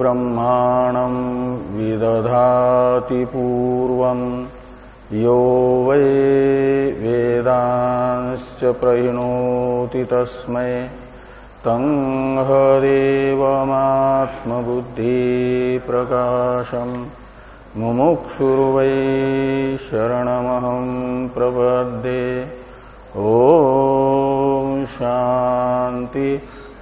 ब्रह्माणं विदधाति पूर्वम् यो वै वेदांश्च प्रहिणोति तस्मै। तं हदेवमात्मबुद्धिप्रकाशम् मुमुक्षुर्वै शरणमहं प्रपद्ये ॐ शान्ति।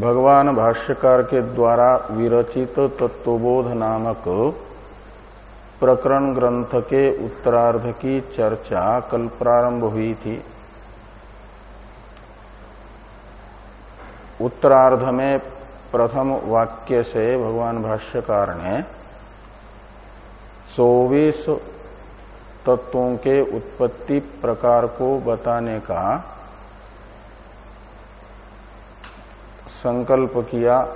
भगवान भाष्यकार के द्वारा विरचित तत्वबोध नामक प्रकरण ग्रंथ के उत्तरार्ध की चर्चा कल प्रारंभ हुई थी। उत्तरार्ध में प्रथम वाक्य से भगवान भाष्यकार ने चौबीस तत्वों के उत्पत्ति प्रकार को बताने का संकल्प किया,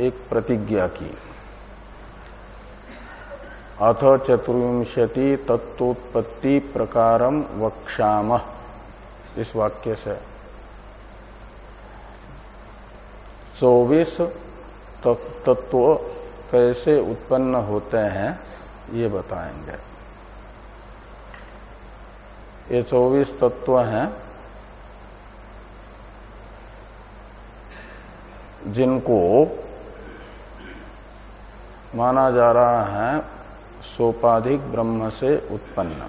एक प्रतिज्ञा की। अथ चतुर्विंशति तत्वोत्पत्ति प्रकारम वक्षाम इस वाक्य से। चौबीस तत्व कैसे उत्पन्न होते हैं, ये बताएँगे। ये चौबीस तत्व हैं। जिनको माना जा रहा है सोपाधिक ब्रह्म से उत्पन्न।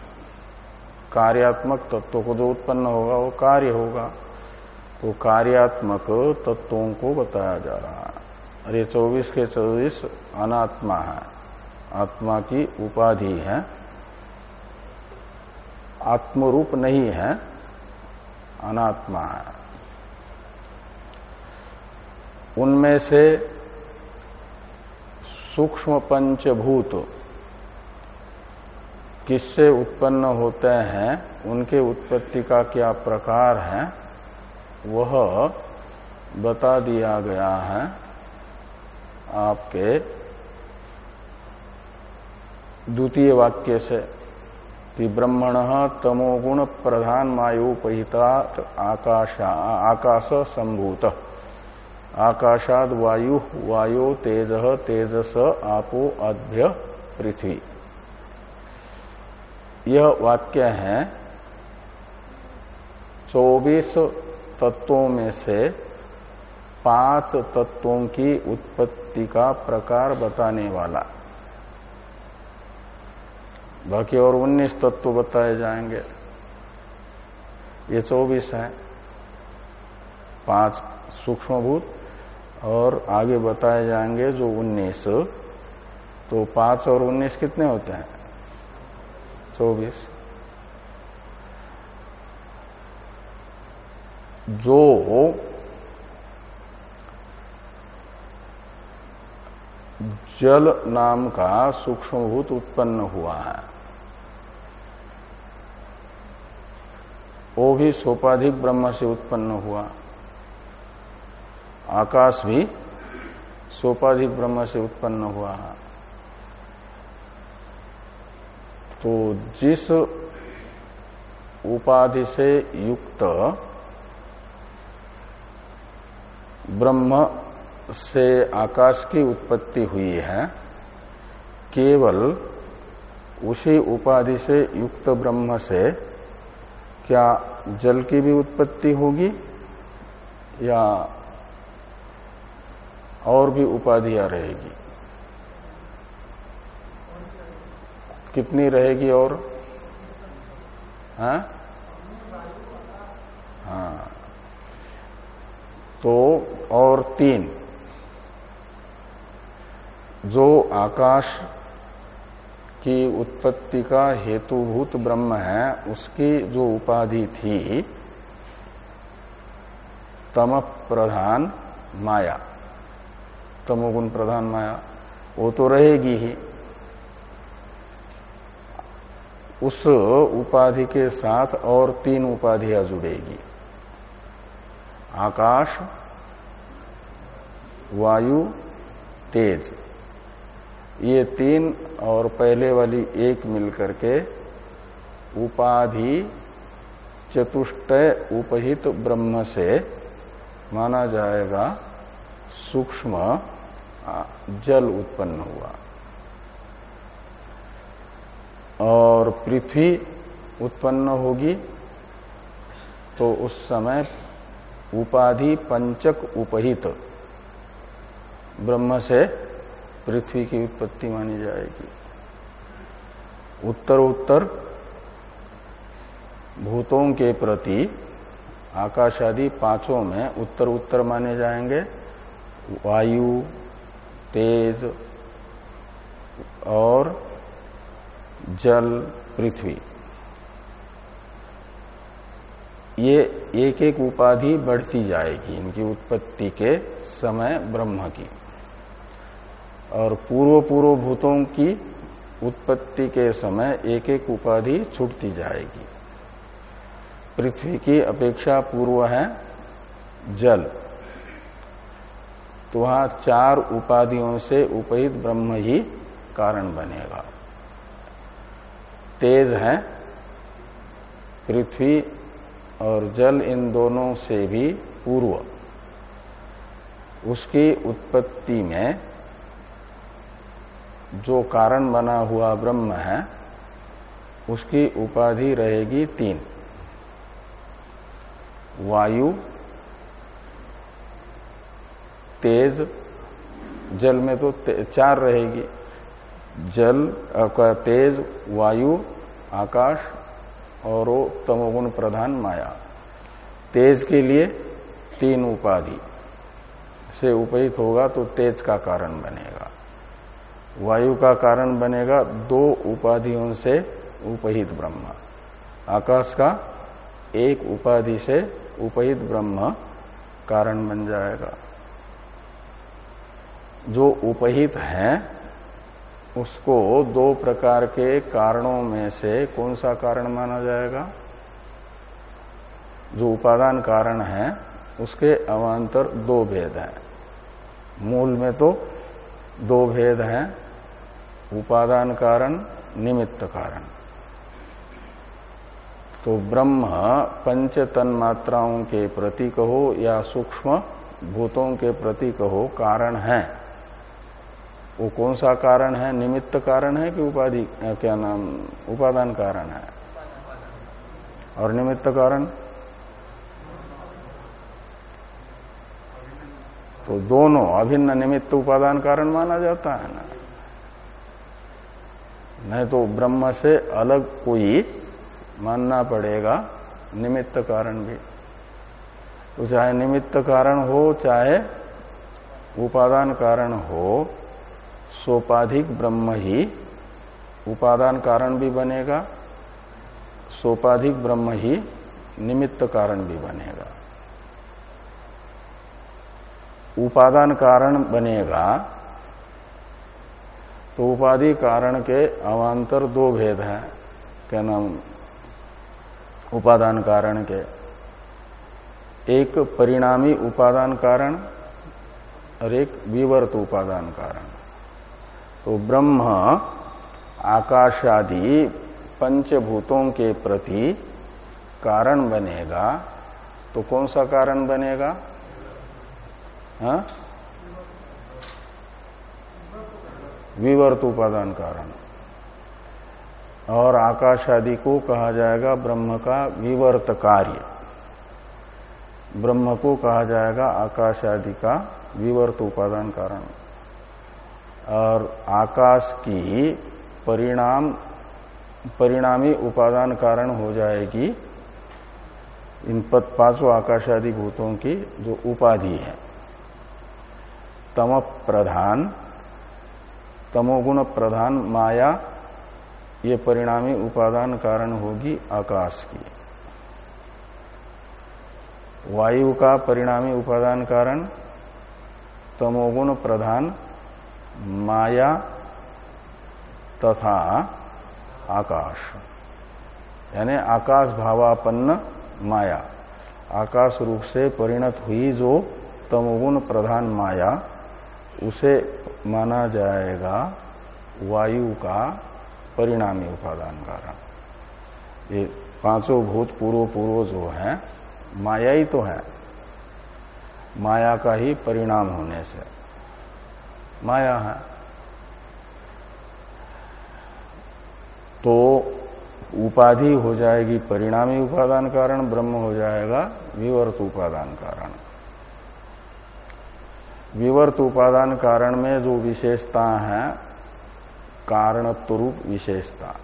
कार्यात्मक तत्व को जो उत्पन्न होगा, वो कार्य होगा। तो कार्यात्मक तत्वों को बताया जा रहा है। और ये चौबीस के चौबीस अनात्मा है। आत्मा की उपाधि है। आत्मरूप नहीं है। अनात्मा है। उनमें से सूक्ष्म पंचभूत किससे उत्पन्न होते हैं, उनके उत्पत्ति का क्या प्रकार है, वह बता दिया गया है आपके द्वितीय वाक्य से। कि ब्रह्मण तमोगुण प्रधान मायोपहिता आकाश आकाश संभूत आकाशाद वायु, वायो तेज, तेजस, आपो अभ्य पृथ्वी। यह वाक्य है। चौबीस तत्वों में से पाँच तत्वों की उत्पत्ति का प्रकार बताने वाला। बाकी और उन्नीस तत्व बताए जाएँगे। ये चौबीस है। पाँच सूक्ष्मभूत और आगे बताए जाएँगे जो उन्नीस। तो पाँच और उन्नीस कितने होते हैं? चौबीस। जो जल नाम का सूक्ष्मभूत उत्पन्न हुआ है, वो भी सोपाधिक ब्रह्म से उत्पन्न हुआ। आकाश भी सोपाधिक ब्रह्म से उत्पन्न हुआ है। तो जिस उपाधि से युक्त ब्रह्म से आकाश की उत्पत्ति हुई है, केवल उसी उपाधि से युक्त ब्रह्म से क्या जल की भी उत्पत्ति होगी या और भी उपाधियाँ रहेगी। कितनी रहेगी और? हाँ? हाँ। तो और तीन। जो आकाश की उत्पत्ति का हेतुभूत ब्रह्म है, उसकी जो उपाधि थी तम प्रधान माया। तमोगुण प्रधान माया, वो तो रहेगी ही। उस उपाधि के साथ और तीन उपाधियाँ जुड़ेगी। आकाश, वायु, तेज। ये तीन और पहले वाली एक मिलकर के उपाधि चतुष्टय उपहित ब्रह्म से माना जाएगा सूक्ष्म जल उत्पन्न हुआ। और पृथ्वी उत्पन्न होगी तो उस समय उपाधि पंचक उपहित ब्रह्म से पृथ्वी की उत्पत्ति मानी जाएगी। उत्तर उत्तर भूतों के प्रति आकाश आदि पाँचों में उत्तर उत्तर माने जाएँगे। वायु तेज और जल पृथ्वी। ये एक एक उपाधि बढ़ती जाएगी इनकी उत्पत्ति के समय ब्रह्म की। और पूर्व पूर्व भूतों की उत्पत्ति के समय एक एक उपाधि छूटती जाएगी। पृथ्वी की अपेक्षा पूर्व है जल। तो वहाँ चार उपाधियों से उपहित ब्रह्म ही कारण बनेगा। तेज है, पृथ्वी और जल इन दोनों से भी पूर्व। उसकी उत्पत्ति में जो कारण बना हुआ ब्रह्म है, उसकी उपाधि रहेगी तीन। वायु तेज, जल में तो चार रहेगी। जल तेज, वायु, आकाश, और वो तमोगुण प्रधान माया। तेज के लिए तीन उपाधि। से उपहित होगा तो तेज का कारण बनेगा। वायु का कारण बनेगा दो उपाधियों से उपहित ब्रह्म। आकाश का एक उपाधि से उपहित ब्रह्म कारण बन जाएगा। जो उपहित है, उसको दो प्रकार के कारणों में से कौन सा कारण माना जाएगा? जो उपादान कारण है, उसके अवान्तर दो भेद हैं। मूल में तो दो भेद हैं, उपादान कारण, निमित्त कारण। तो ब्रह्म पंच तन मात्राओं के प्रति कहो या सूक्ष्म भूतों के प्रति कहो कारण है। वो कौन सा कारण है? निमित्त कारण है कि उपाधि क्या नाम? उपादान कारण है। और निमित्त कारण? तो दोनों, अभिन्न निमित्त उपादान कारण माना जाता है ना। नहीं तो ब्रह्म से अलग कोई मानना पड़ेगा, निमित्त कारण भी। तो चाहे निमित्त कारण हो, चाहे उपादान कारण हो सोपाधिक ब्रह्म ही उपादान कारण भी बनेगा, सोपाधिक ब्रह्म ही निमित्त कारण भी बनेगा। उपादान कारण बनेगा तो उपाधि कारण के अवान्तर दो भेद हैं, क्या नाम? उपादान कारण के। एक परिणामी उपादान कारण और एक विवर्त उपादान कारण। तो ब्रह्म आकाश आदि पंचभूतों के प्रति कारण बनेगा। तो कौन सा कारण बनेगा? हा? विवर्त उपादान कारण। और आकाश आदि को कहा जाएगा ब्रह्म का विवर्त कार्य। ब्रह्म को कहा जाएगा आकाश आदि का विवर्त उपादान कारण। और आकाश की परिणाम, परिणामी उपादान कारण हो जाएगी इन पद पाँचों आकाशादि भूतों की जो उपाधि है। तम प्रधान तमोगुण प्रधान माया, ये परिणामी उपादान कारण होगी आकाश की। वायु का परिणामी उपादान कारण तमोगुण प्रधान माया तथा आकाश। यानी आकाश भावापन्न माया। आकाश रूप से परिणत हुई जो तमोगुण प्रधान माया, उसे माना जाएगा वायु का परिणामी उपादान कारण। ये पाँचों भूत पूर्व पूर्व जो है, माया ही तो है। माया का ही परिणाम होने से। माया है। तो उपाधि हो जाएगी, परिणामी उपादान कारण, ब्रह्म हो जाएगा, विवर्त उपादान कारण। विवर्त उपादान कारण में जो विशेषता है कारणत्व रूप विशेषता।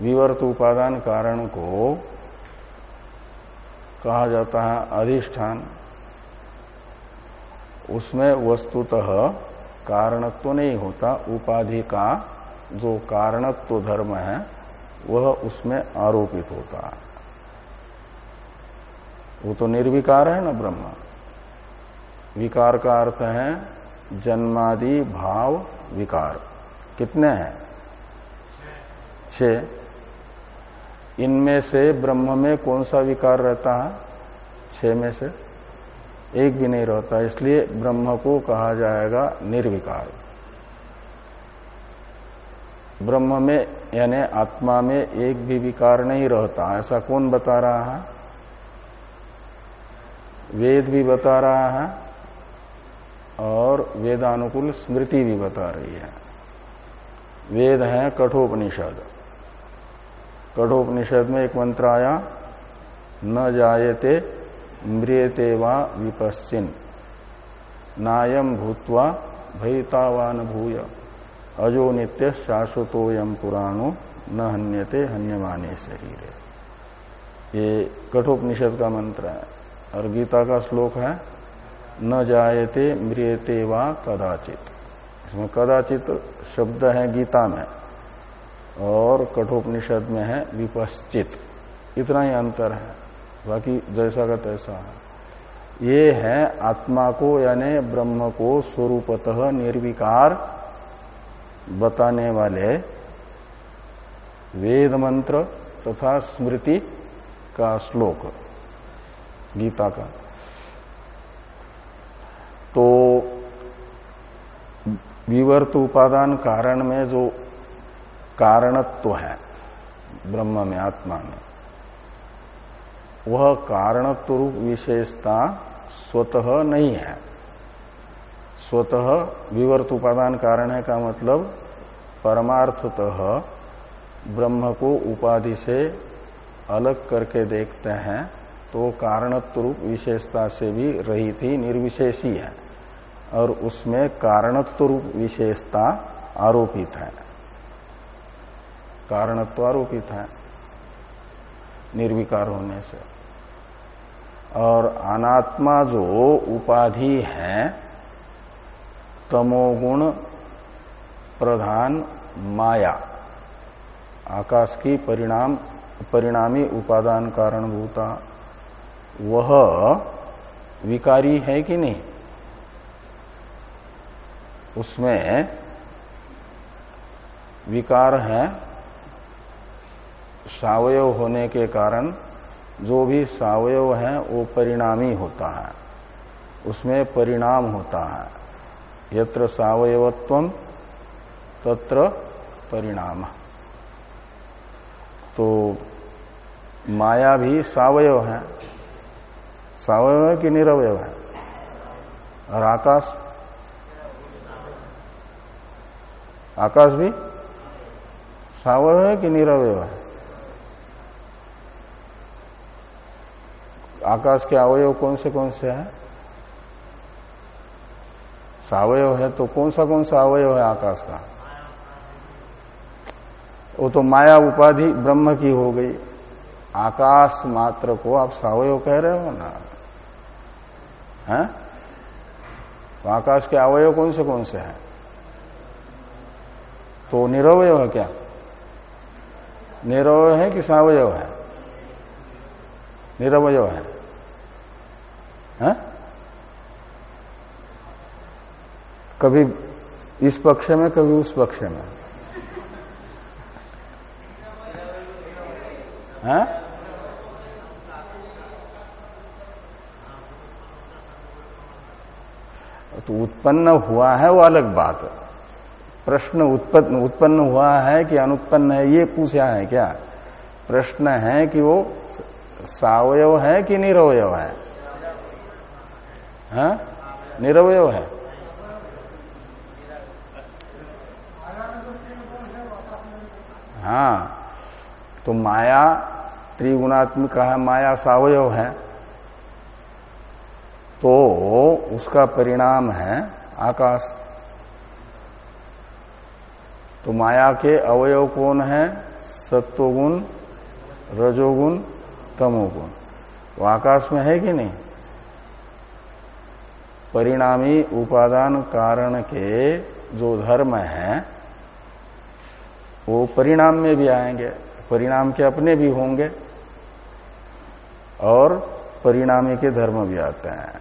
विवर्त उपादान कारण को कहा जाता है अधिष्ठान। उसमें वस्तुतः कारणत्व तो नहीं होता, उपाधि का जो कारणत्व तो धर्म है, वह उसमें आरोपित होता है। वो तो निर्विकार है ना ब्रह्म। विकार का अर्थ है जन्मादि भाव विकार। कितने हैं? छ इनमें से ब्रह्म में कौन सा विकार रहता है? छ में से। एक भी नहीं रहता, इसलिए ब्रह्म को कहा जाएगा निर्विकार। ब्रह्म में, यानी आत्मा में एक भी विकार नहीं रहता, ऐसा कौन बता रहा है? वेद भी बता रहा है, और वेदानुकूल स्मृति भी बता रही है। वेद है कठोपनिषद। कठोपनिषद में एक मंत्र आया, न जायते म्रियते वा विपश्चिन। नायम भूतवा भयतावान भूय अजो नित्य शाश्वतोयम पुराणो न हन्यते, हन्यमाने शरीर। ये कठोपनिषद का मंत्र है, और गीता का श्लोक है, न जायते म्रियते वा कदाचित। इसमें कदाचित शब्द है गीता में, और कठोपनिषद में है विपश्चित। इतना ही अंतर है। बाकी जैसा का तैसा है। ये है आत्मा को, यानी ब्रह्म को स्वरूपतः निर्विकार बताने वाले वेद मंत्र तथा स्मृति का श्लोक, गीता का। तो विवर्त उपादान कारण में जो कारणत्व तो है ब्रह्म में, आत्मा में वह कारणत्व रूप विशेषता स्वतः नहीं है। स्वतः विवर्त उपादान कारण है का मतलब परमार्थतः ब्रह्म को उपाधि से अलग करके देखते हैं तो कारणत्व रूप विशेषता से भी रही थी निर्विशेषी है, और उसमें कारणत्व रूप विशेषता आरोपित है। कारणत्व आरोपित है, निर्विकार होने से। और अनात्मा जो उपाधि है, तमोगुण प्रधान माया। आकाश की परिणाम, परिणामी उपादान कारणभूता, वह विकारी है कि नहीं? उसमें विकार है। सावयव होने के कारण जो भी सावयव है, वो परिणामी होता है। उसमें परिणाम होता है। यत्र सावयवत्व, तत्र परिणाम। तो माया भी सावयव है। सावयव है कि निरवय है? और आकाश? आकाश भी सावयव है कि निरवय है? आकाश के अवयव कौन से कौन से हैं? सावयव है तो कौन सा कौन सा अवयव है आकाश का? वो तो माया उपाधि ब्रह्म की हो गई। आकाश मात्र को आप सावयव कह रहे हो ना? है? तो आकाश के अवयव कौन से कौन से हैं? तो निरवय है क्या? निरवय है कि सावयव है? निरवय है। हा? कभी इस पक्ष में, कभी उस पक्ष में। है? तो उत्पन्न हुआ है वो अलग बात। प्रश्न उत्पन्न उत्पन्न हुआ है कि अनुत्पन्न है, ये पूछा है क्या? प्रश्न है कि वो सावयव है कि निरवयव है? हा? निरवयव है। हाँ। तो माया, त्रिगुणात्मिक है, माया सावयव है। तो उसका परिणाम है आकाश। तो माया के अवयव कौन है? सत्वगुण, रजोगुण तमोगुण वो आकाश में है कि नहीं? परिणामी उपादान कारण के जो धर्म है, वो परिणाम में भी आएँगे। परिणाम के अपने भी होंगे और परिणामी के धर्म भी आते हैं।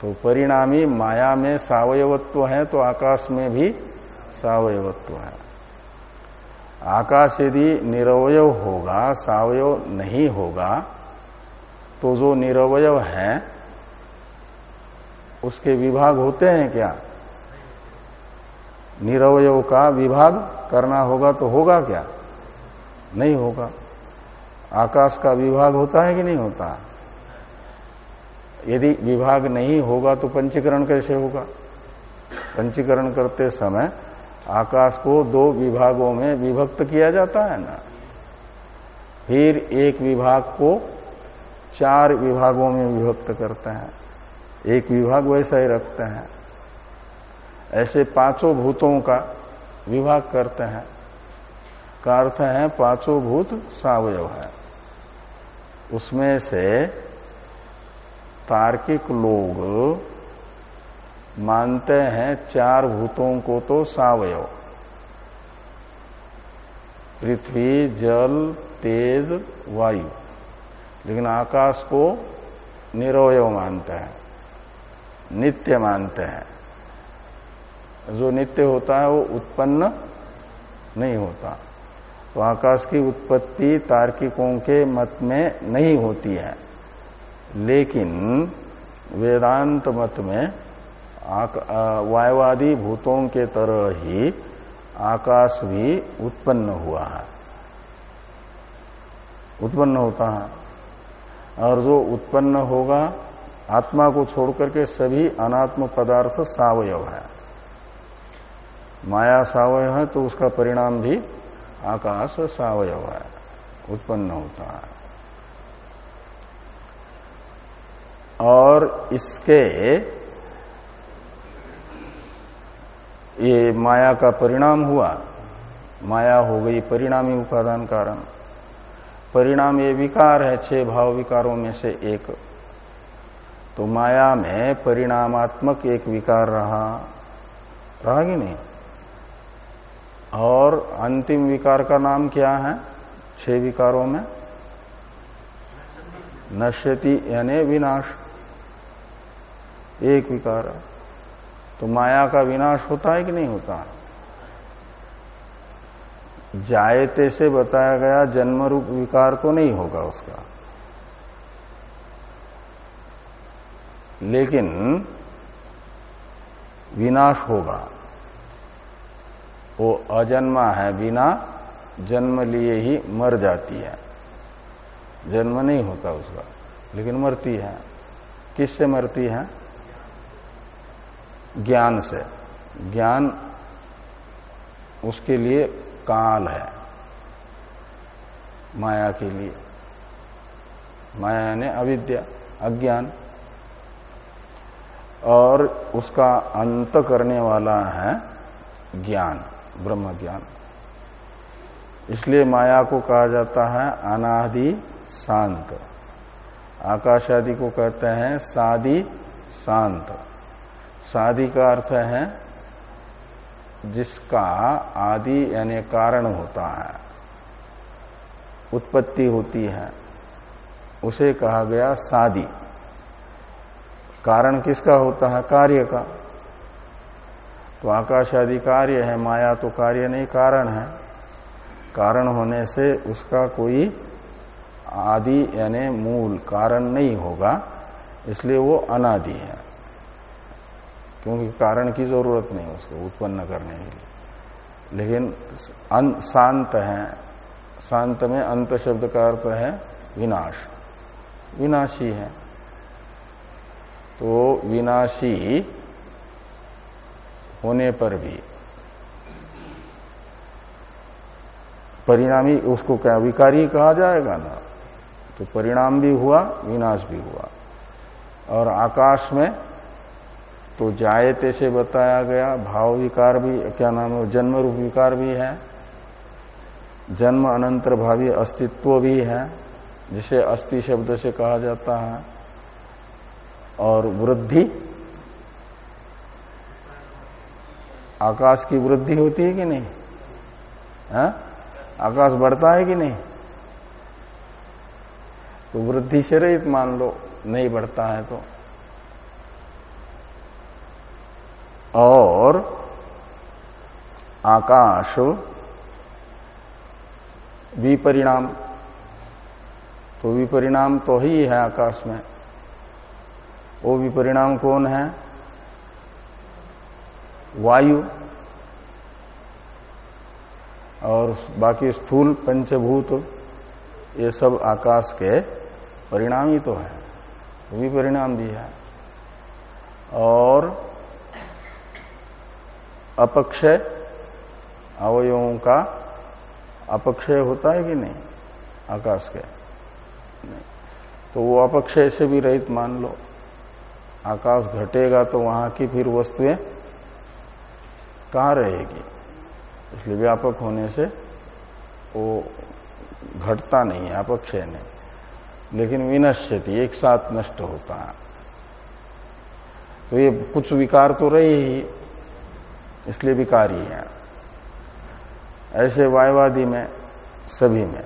तो परिणामी माया में सावयवत्व है तो आकाश में भी सावयवत्व है। आकाश यदि निरवय होगा सावयव नहीं होगा तो जो निरवय है, उसके विभाग होते हैं क्या? निरवय का विभाग करना होगा तो होगा क्या? नहीं होगा। आकाश का विभाग होता है कि नहीं होता? यदि विभाग नहीं होगा तो पंचीकरण कैसे होगा? पंचीकरण करते समय आकाश को दो विभागों में विभक्त किया जाता है ना। फिर एक विभाग को चार विभागों में विभक्त करते हैं। एक विभाग वैसा ही रखते हैं। ऐसे पाँचों भूतों का विभाग करते हैं। का अर्थ है, पाँचों भूत सावयव है। उसमें से तार्किक लोग मानते हैं, चार भूतों को तो सावयव। पृथ्वी, जल, तेज, वायु। लेकिन आकाश को निरवय मानते हैं, नित्य मानते हैं। जो नित्य होता है, वो उत्पन्न नहीं होता। तो आकाश की उत्पत्ति तार्किकों के मत में नहीं होती है। लेकिन वेदांत मत में वायवादी भूतों के तरह ही आकाश भी उत्पन्न हुआ है। उत्पन्न होता है। और जो उत्पन्न होगा, आत्मा को छोड़कर के सभी अनात्म पदार्थ सावयव है। माया सावयव है तो उसका परिणाम भी आकाश सावयव है, उत्पन्न होता है। और इसके ये माया का परिणाम हुआ। माया हो गई परिणामी उपादान कारण। परिणाम ये विकार है, छह भाव विकारों में से एक। तो माया में परिणामात्मक एक विकार रहा। रहा कि नहीं? और अंतिम विकार का नाम क्या है? छह विकारों में? नश्यति यानी विनाश। एक विकार है। तो माया का विनाश होता है कि नहीं होता? जायते से बताया गया जन्म रूप विकार तो नहीं होगा उसका। लेकिन विनाश होगा। वो अजन्मा है बिना जन्म लिए ही मर जाती है। जन्म नहीं होता उसका, लेकिन मरती है। किससे मरती है? ज्ञान से। ज्ञान उसके लिए काल है। माया के लिए। माया यानी अविद्या, अज्ञान। और उसका अंत करने वाला है ज्ञान, ब्रह्म ज्ञान। इसलिए माया को कहा जाता है अनादि शांत। आकाश आदि को कहते हैं सादी शांत। सादी का अर्थ है जिसका आदि यानी कारण होता है, उत्पत्ति होती है, उसे कहा गया सादी। कारण किसका होता है? कार्य का। तो आकाश आदि कार्य है, माया तो कार्य नहीं, कारण है। कारण होने से उसका कोई आदि यानी मूल कारण नहीं होगा, इसलिए वो अनादि है। क्योंकि कारण की ज़रूरत नहीं उसको उत्पन्न करने के लिए। लेकिन शांत है। शांत में अंत शब्द का अर्थ है विनाश। विनाशी है। तो विनाशी होने पर भी परिणामी उसको क्या विकारी कहा जाएगा ना? तो परिणाम भी हुआ, विनाश भी हुआ। और आकाश में तो जायते से बताया गया। भाव विकार भी, क्या नाम है, जन्म रूप विकार भी है। जन्म अनंतर भावी अस्तित्व भी है, जिसे अस्थि शब्द से कहा जाता है। और वृद्धि, आकाश की वृद्धि होती है कि नहीं? है? आकाश बढ़ता है कि नहीं? तो वृद्धि से रहित मान लो, नहीं बढ़ता है तो और आकाश विपरिणाम। तो विपरिणाम तो ही है आकाश में। वो विपरिणाम कौन है? वायु। और बाकी स्थूल, पंचभूत, ये सब आकाश के परिणाम ही तो है। भी परिणाम भी है। और अपक्षय अवयवों का अपक्षय होता है कि नहीं? आकाश के। नहीं। तो वो अपक्षय से भी रहित मान लो। आकाश घटेगा तो वहाँ की फिर वस्तुएँ कहाँ रहेगी? इसलिए व्यापक होने से वो घटता नहीं है अपक्षय नहीं। लेकिन विनश्यति, एक साथ नष्ट होता है। तो ये कुछ विकार तो रहे ही, इसलिए विकारी है। ऐसे वायवादी में, सभी में।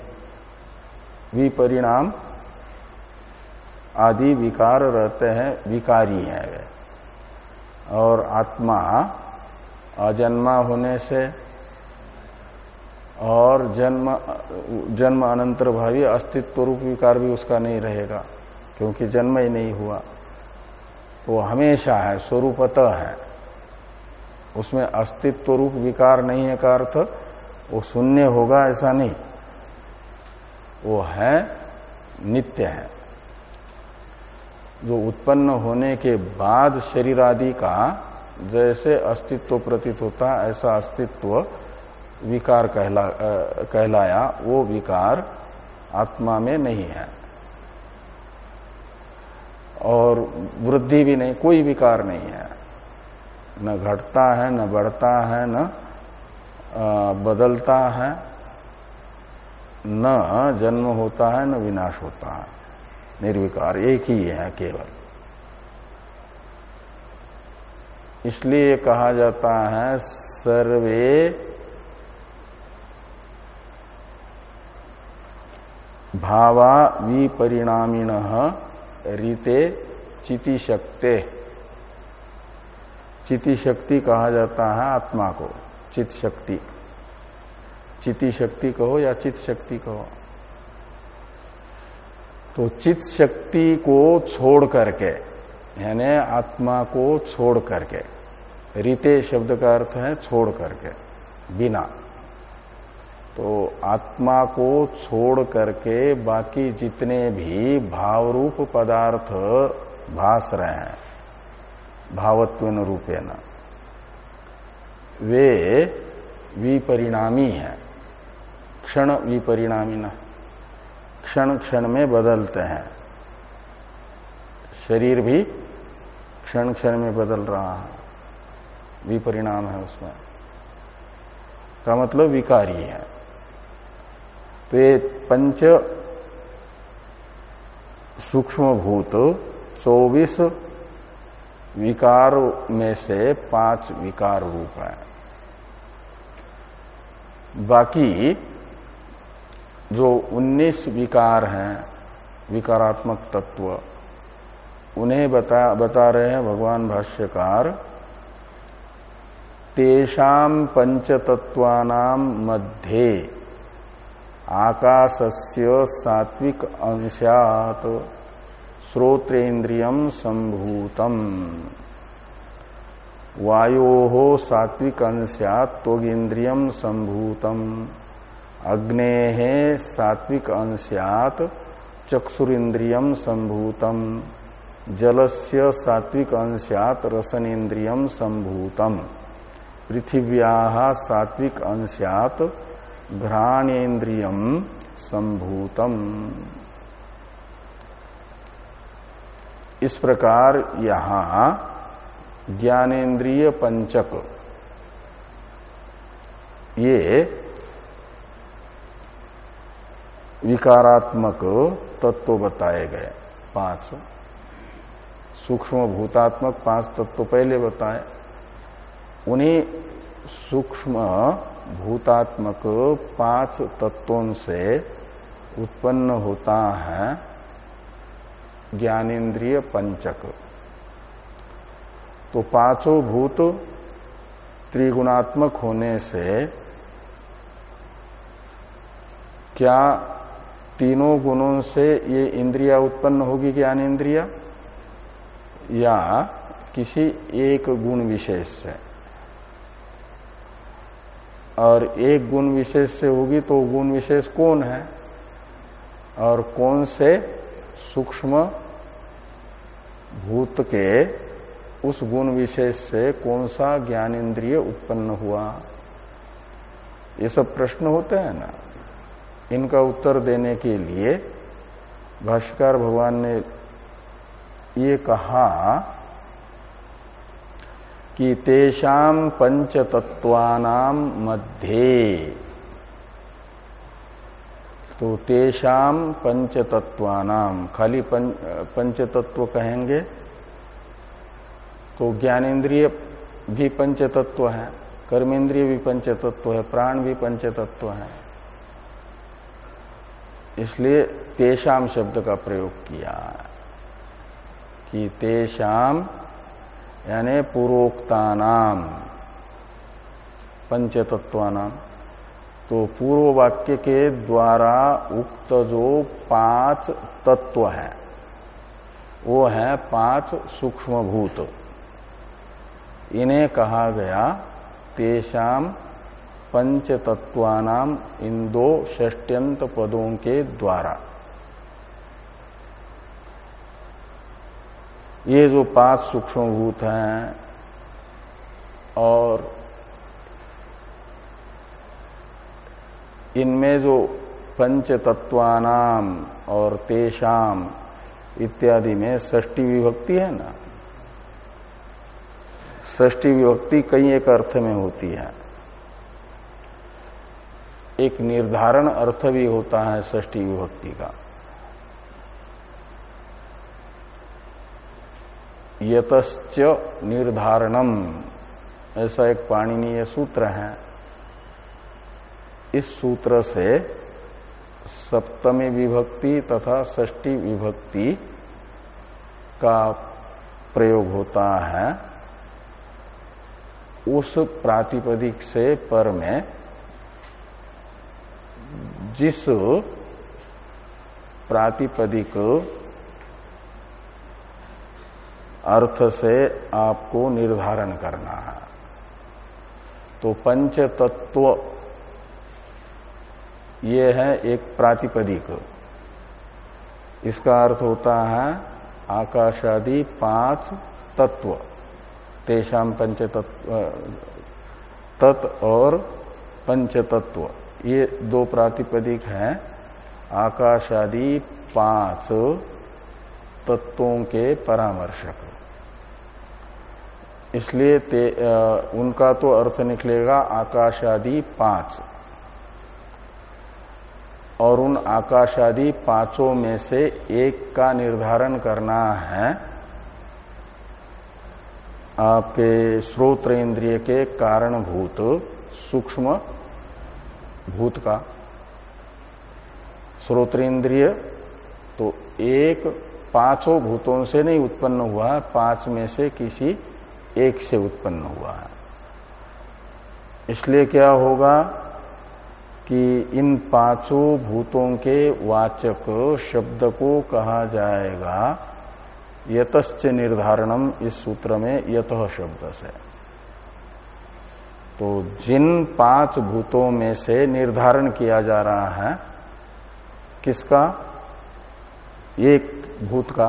विपरिणाम आदि विकार रहते हैं, विकारी है वे। और आत्मा अजन्मा होने से और जन्म जन्म अनंतर भावी अस्तित्व रूप विकार भी उसका नहीं रहेगा, क्योंकि जन्म ही नहीं हुआ। तो हमेशा है, स्वरूपतः है। उसमें अस्तित्व रूप विकार नहीं है का अर्थ? वो शून्य होगा ऐसा नहीं। वो है, नित्य है। जो उत्पन्न होने के बाद शरीर आदि का जैसे अस्तित्व प्रतीत होता, ऐसा अस्तित्व विकार कहला कहलाया, वो विकार आत्मा में नहीं है। और वृद्धि भी नहीं, कोई विकार नहीं है। न घटता है, न बढ़ता है, न बदलता है, न जन्म होता है, न विनाश होता है। निर्विकार, एक ही है केवल। इसलिए कहा जाता है, सर्वे भावा विपरिणामिण रीते चिति शक्ते कहा जाता है आत्मा को। चित शक्ति। चिति शक्ति कहो या चित शक्ति कहो? तो चित शक्ति को छोड़ करके, यानी आत्मा को छोड़ करके, रीते शब्द का अर्थ है छोड़ करके, बिना। तो आत्मा को छोड़ करके बाकी जितने भी भाव रूप पदार्थ भास रहे हैं, भावत्व रूपे न वे विपरिणामी है। क्षण विपरिणामी न। क्षण क्षण में बदलते हैं। शरीर भी क्षण क्षण में बदल रहा है। विपरिणाम है उसमें। का मतलब विकारी है। तो ये पंच सूक्ष्म भूत चौबीस विकार में से पाँच विकार रूप है। बाकी जो उन्नीस विकार हैं, विकारात्मक तत्व, उन्हें बता बता रहे हैं भगवान भाष्यकार तेषाम पंचतत्वानाम मध्ये आकाशस्य सात्विक अंशात श्रोत्रेन्द्रियम संभूतम। वायो हो सात्विक अंशात त्वगेन्द्रियम संभूतम अग्ने सात्विक अंशात चक्षुरिंद्रियम संभूतम जलस्य सात्विक अंशात रसनेन्द्रियम संभूतम पृथिव्या सात्विक अंशात घ्राणेन्द्रियम संभूतम इस प्रकार यहाँ ज्ञानेन्द्रिय पंचक। ये विकारात्मक तत्व बताए गए, पाँच। सूक्ष्म भूतात्मक पाँच तत्व पहले बताए। उन्हीं सूक्ष्म भूतात्मक पाँच तत्वों से उत्पन्न होता है ज्ञानेन्द्रिय पंचक। तो पाँचों भूत त्रिगुणात्मक होने से क्या तीनों गुणों से ये इंद्रिया उत्पन्न होगी ज्ञानेन्द्रिया या किसी एक गुण विशेष से? और एक गुण विशेष से होगी तो गुण विशेष कौन है? और कौन से सूक्ष्म भूत के उस गुण विशेष से कौन सा ज्ञान इंद्रिय उत्पन्न हुआ? ये सब प्रश्न होते हैं ना। इनका उत्तर देने के लिए भाष्कर भगवान ने ये कहा कि तेषाम पंच तत्वानाम मध्य तो तेषाम पंच तत्वानाम खाली पंच तत्व कहेंगे? तो ज्ञानेन्द्रिय भी पंच तत्व है, कर्मेंद्रिय भी पंच तत्व है, प्राण भी पंच तत्व है। इसलिए तेषाम शब्द का प्रयोग किया कि तेषाम यानी पूर्वोक्ता पूर्वोक्तानाम पंचतत्वानाम तो पूर्व वाक्य के द्वारा उक्त जो पाँच तत्व है, वो है पाँच सूक्ष्म भूत इन्हें कहा गया तेषाम पंच तत्वानाम इन दो षष्ट्यंत पदों के द्वारा। ये जो पाँच सूक्ष्म भूत हैं और इनमें जो पंच तत्वानाम और तेषाम इत्यादि में षष्टी विभक्ति है ना? षष्टी विभक्ति कई एक अर्थ में होती है। एक निर्धारण अर्थ भी होता है षष्टी विभक्ति का। यतश्च निर्धारणम, ऐसा एक पाणनीय सूत्र है। इस सूत्र से सप्तमी विभक्ति तथा षष्टी विभक्ति का प्रयोग होता है। उस प्रातिपदिक से पर में जिस प्रातिपदिक अर्थ से आपको निर्धारण करना है तो पंच तत्व ये है एक प्रातिपदिक। इसका अर्थ होता है आकाशादि पाँच तत्व। तेषाम पंच तत्व तत् और पंच तत्व ये दो प्रातिपदिक हैं। आकाशादि पाँच तत्वों के परामर्शक। इसलिए उनका तो अर्थ निकलेगा आकाश आदि पाँच। और उन आकाश आदि पाँचों में से एक का निर्धारण करना है। आपके श्रोत्र इंद्रिय के कारणभूत सूक्ष्म भूत का। श्रोत्र इंद्रिय तो एक पाँचों भूतों से नहीं उत्पन्न हुआ है, पाँच में से किसी एक से उत्पन्न हुआ है। इसलिए क्या होगा कि इन पाँचों भूतों के वाचक शब्द को कहा जाएगा यतश्च निर्धारणम इस सूत्र में यत शब्द से। तो जिन पाँच भूतों में से निर्धारण किया जा रहा है, किसका? एक भूत का।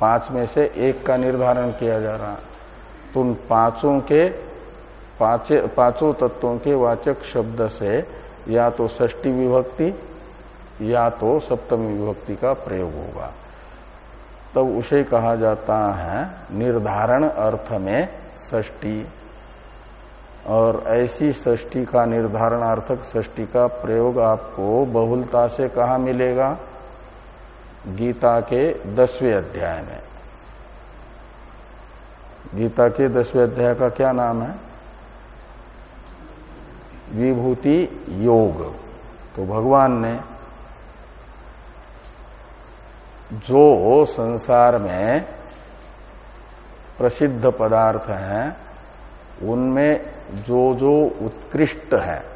पाँच में से एक का निर्धारण किया जा रहा। है तो उन पाँचों के पाँचों तत्वों के वाचक शब्द से या तो षष्टी विभक्ति या तो सप्तमी विभक्ति का प्रयोग होगा। तब उसे कहा जाता है, निर्धारण अर्थ में षष्टी और ऐसी षष्टी का निर्धारणार्थक षष्टी का प्रयोग आपको बहुलता से कहा मिलेगा? गीता के दसवें अध्याय में। गीता के दसवें अध्याय का क्या नाम है? विभूति योग। तो भगवान ने जो संसार में प्रसिद्ध पदार्थ हैं, उनमें जो जो उत्कृष्ट है,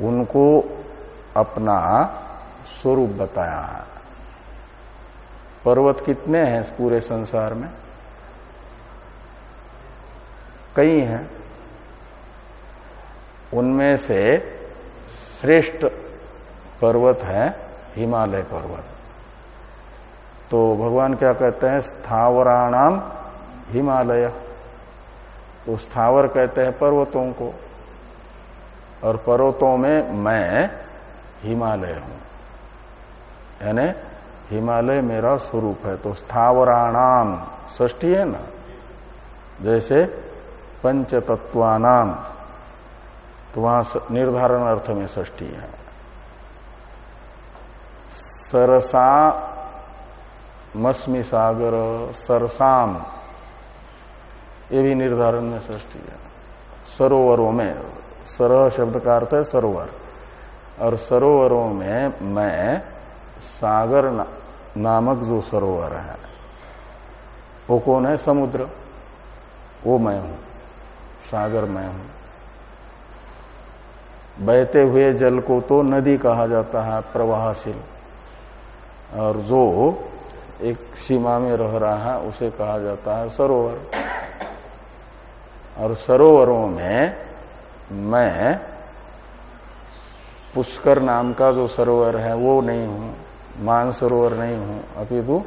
उनको अपना स्वरूप बताया है। पर्वत कितने हैं इस पूरे संसार में? कई हैं। उनमें से श्रेष्ठ पर्वत है हिमालय पर्वत। तो भगवान क्या कहते हैं, स्थावराणाम हिमालय। तो स्थावर कहते हैं पर्वतों को। और पर्वतों में मैं हिमालय हूँ। यानी हिमालय मेरा स्वरूप है। तो स्थावराणाम ष्टी है ना? जैसे पंच तत्वानाम तो वहाँ निर्धारण अर्थ में ष्टी है। सरसा मस्मी सागर सरसाम ये भी निर्धारण में सृष्टि है। सरोवरों में। सरह शब्द का अर्थ है सरोवर। और सरोवरों में मैं सागर ना, नामक जो सरोवर है वो कौन है? समुद्र। वो मैं हूँ। सागर मैं हूँ। बहते हुए जल को तो नदी कहा जाता है प्रवाहशील। और जो एक सीमा में रह रहा है, उसे कहा जाता है सरोवर। और सरोवरों में मैं पुष्कर नाम का जो सरोवर है, वो नहीं हूँ मान सरोवर नहीं हूँ, अपितु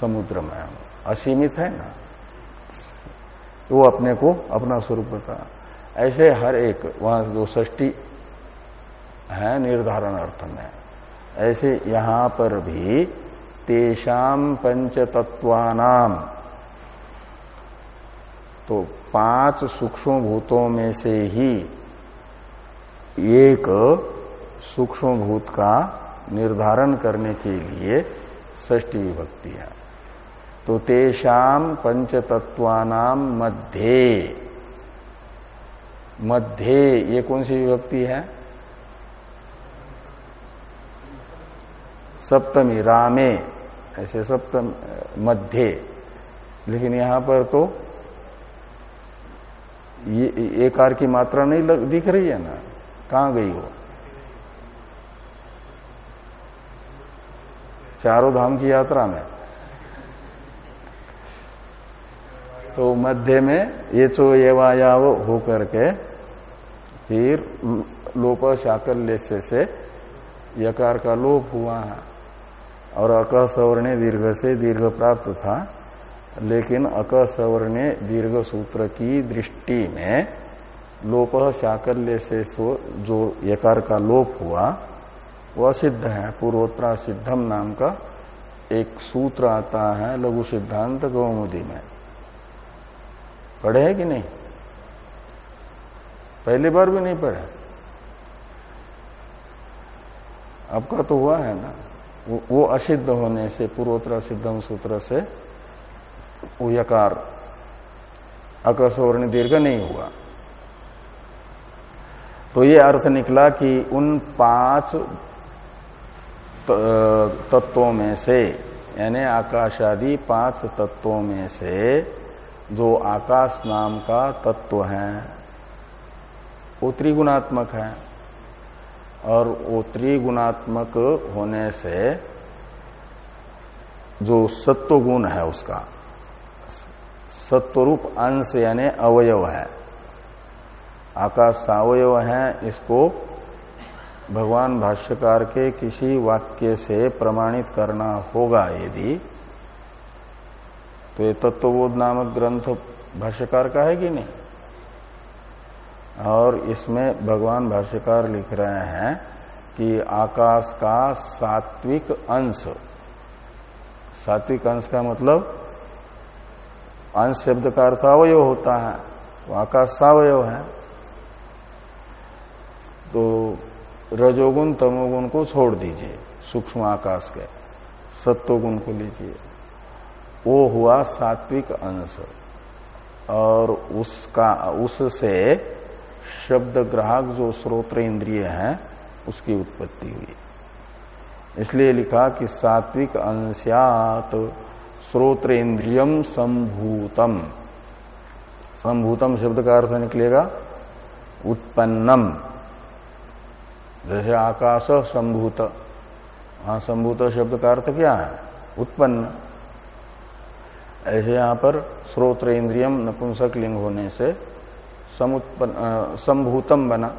समुद्र में हूँ। असीमित है ना? वो अपने को अपना स्वरूप बता। ऐसे हर एक, वहाँ जो ष्टी है, निर्धारण अर्थ में। ऐसे यहाँ पर भी तेषाम पंच तत्वानाम तो पाँच सूक्ष्म भूतों में से ही एक सूक्ष्म भूत का निर्धारण करने के लिए ष्टी विभक्ति है। तो तेषाम पंच तत्वानाम मध्य मध्य ये कौन सी विभक्ति है? सप्तमी, रामे। ऐसे सप्तम मध्य। लेकिन यहाँ पर तो ये एकार की मात्रा नहीं लग, दिख रही है ना? कहाँ गई हो चारों धाम की यात्रा में। तो मध्य में ये चो ये वायाव हो करके फिर लोप शाकल्य से यकार का लोप हुआ है। और अक दीर्घ से दीर्घ प्राप्त था, लेकिन अक दीर्घ सूत्र की दृष्टि में लोप शाकल्य से जो यकार का लोप हुआ, वह सिद्ध है। पूर्वोत्तरा सिद्धम नाम का एक सूत्र आता है लघु सिद्धांत गौमुदी में। पढ़े है कि नहीं? पहली बार भी नहीं पढ़े। आपका तो हुआ है ना। वो, असिद्ध होने से पूर्वोत्तर सिद्धम सूत्र से वो यकार अकस्वर्ण दीर्घ नहीं हुआ। तो ये अर्थ निकला कि उन पाँच तत्वों में से यानी आकाश आदि पाँच तत्वों में से जो आकाश नाम का तत्व है वो त्रिगुणात्मक है। और वो त्रिगुणात्मक होने से जो सत्व गुण है उसका, सत्वरूप अंश यानी अवयव है आकाश सावयव है, इसको भगवान भाष्यकार के किसी वाक्य से प्रमाणित करना होगा यदि तो ये तत्वबोध नामक ग्रंथ भाष्यकार का है कि नहीं? और इसमें भगवान भाष्यकार लिख रहे हैं कि आकाश का सात्विक अंश। सात्विक अंश का मतलब अंश शब्द का अर्थ अवयव होता है तो आकाश सावयव है। तो रजोगुण, तमोगुण को छोड़ दीजिए, सूक्ष्म आकाश के, सत्वगुण को लीजिए। वो हुआ सात्विक अंश और उसका, उससे शब्द ग्राहक जो स्रोत्र इंद्रिय है, उसकी उत्पत्ति हुई। इसलिए लिखा कि सात्विक अंश्यात स्रोत्र इंद्रियम संभूतम। संभूतम शब्द का अर्थ निकलेगा उत्पन्नम। जैसे आकाश संभूत। हाँ संभूत शब्द का अर्थ क्या है? उत्पन्न। ऐसे यहाँ पर स्रोत्र इंद्रियम नपुंसक लिंग होने से संभूतम बना।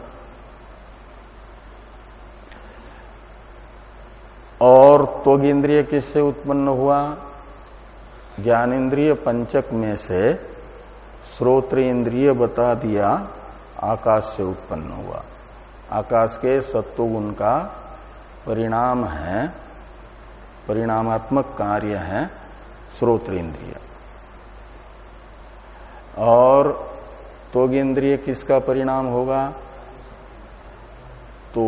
और त्वग इंद्रिय किससे उत्पन्न हुआ? ज्ञानेन्द्रिय पंचक में से श्रोत्र इंद्रिय बता दिया, आकाश से उत्पन्न हुआ। आकाश के सत्वगुण का परिणाम है, परिणामात्मक कार्य है श्रोत्र इंद्रिय और तो इंद्रिय किसका परिणाम होगा? तो